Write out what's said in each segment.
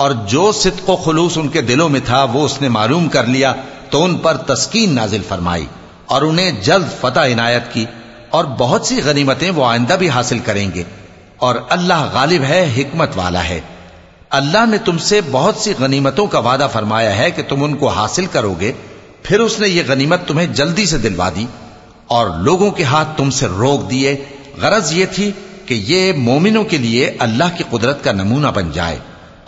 और जो सिद्क खलूस उनके दिलों में था, वो उसने मालूम कर लिया तो उन पर तस्कीन नाजिल फरमाई और उन्हें जल्द फतह इनायत की और बहुत सी गनीमतें वो आइंदा भी हासिल करेंगे। और अल्लाह गालिब है, हिकमत वाला है। अल्लाह ने तुमसे बहुत सी गनीमतों का वादा फरमाया है कि तुम उनको हासिल करोगे, फिर उसने ये गनीमत तुम्हें जल्दी से दिलवा दी और लोगों के हाथ तुमसे रोक दिए। गरज ये थी कि ये मोमिनों के लिए अल्लाह की कुदरत का नमूना बन जाए।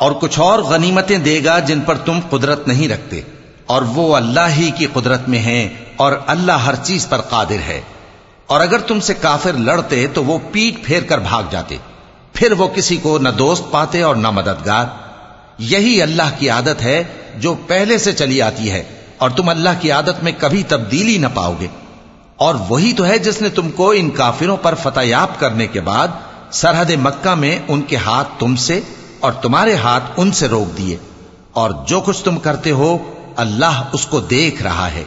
और कुछ और गनीमतें देगा जिन पर तुम कुदरत नहीं रखते और वो अल्लाह ही की कुदरत में है और अल्लाह हर चीज पर कादिर है और अगर तुमसे काफिर लड़ते तो वो पीठ फेर कर भाग जाते फिर वो किसी को न दोस्त पाते और न मददगार यही अल्लाह की आदत है जो पहले से चली आती है और तुम अल्लाह की आदत में कभी तब्दीली न पाओगे और वही तो है जिसने तुमको इन काफिरों पर फतेयाब करने के बाद सरहद मक्का में उनके हाथ तुमसे और तुम्हारे हाथ उनसे रोक दिए और जो कुछ तुम करते हो अल्लाह उसको देख रहा है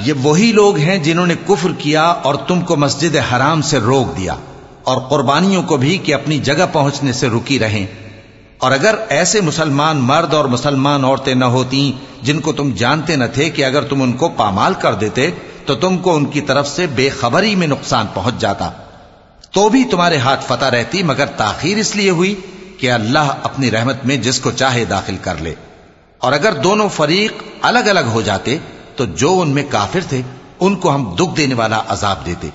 ये वही लोग हैं जिन्होंने कुफ्र किया और तुमको मस्जिद हराम से रोक दिया और कुर्बानियों को भी कि अपनी जगह पहुँचने से रुकी रहें। और अगर ऐसे मुसलमान मर्द और मुसलमान औरतें न होती, जिनको तुम जानते न थे कि अगर तुम उनको पामाल कर देते तो तुमको उनकी तरफ़ से बेखबरी में नुकसान पहुँच जाता। तो भी तुम्हारे हाथ फतह रहती, मगर ताखीर इसलिए हुई कि अल्लाह अपनी रहमत में जिसको चाहे दाखिल कर ले। और अगर दोनों फरीक अलग अलग हो जाते तो जो उनमें काफिर थे, उनको हम दुख देने वाला अजाब देते।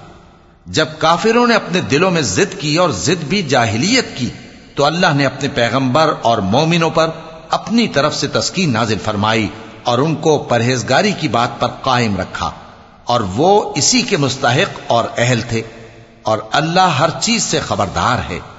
जब काफिरों ने अपने दिलों में जिद की और जिद भी जाहिलियत की तो अल्लाह ने अपने पैगंबर और मोमिनों पर अपनी तरफ़ से तस्कीन नाजिल फरमाई और उनको परहेजगारी की बात पर कायम रखा। और वो इसी के मुस्तहिक और अहल थे। और अल्लाह हर चीज़ से खबरदार है।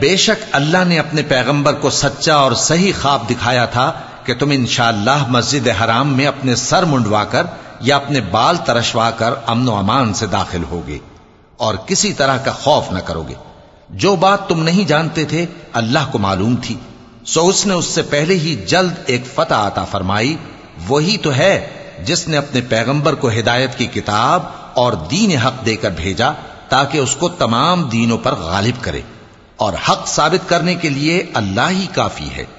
बेशक अल्लाह ने अपने पैगंबर को सच्चा और सही ख्वाब दिखाया था कि तुम इंशाअल्लाह मस्जिद हराम में अपने सर मुंडवाकर या अपने बाल तरशवाकर अमन अमान से दाखिल होगे और किसी तरह का खौफ न करोगे। जो बात तुम नहीं जानते थे, अल्लाह को मालूम थी। सो उसने उससे पहले ही जल्द एक फतह आता फरमाई, वही तो है जिसने अपने पैगंबर को हिदायत की किताब और दीन हक देकर भेजा, ताकि उसको तमाम दीनों पर गालिब करे। और हक साबित करने के लिए अल्लाह ही काफ़ी है।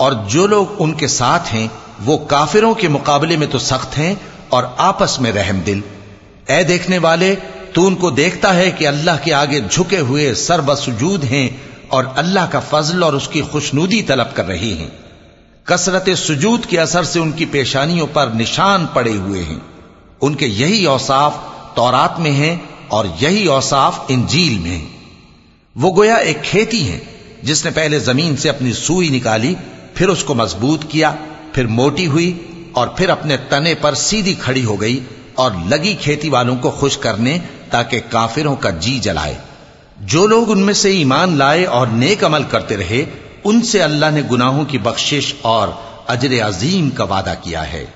और जो लोग उनके साथ हैं, वो काफिरों के मुकाबले में तो सख्त हैं और आपस में रहम दिल ए देखने वाले, तू उनको देखता है कि अल्लाह के आगे झुके हुए सर्वसुजूद हैं और अल्लाह का फजल और उसकी खुशनुदी तलब कर रहे हैं। कसरत सुजूद के असर से उनकी पेशानियों पर निशान पड़े हुए हैं। उनके यही औसाफ तौरात में हैं और यही औसाफ इंजील में वो गोया एक खेती है, जिसने पहले ज़मीन से अपनी सुई निकाली फिर उसको मज़बूत किया, फिर मोटी हुई और फिर अपने तने पर सीधी खड़ी हो गई और लगी खेती वालों को खुश करने ताकि काफिरों का जी जलाए। जो लोग उनमें से ईमान लाए और नेक अमल करते रहे, उनसे अल्लाह ने गुनाहों की बख्शिश और अजर अजीम का वादा किया है।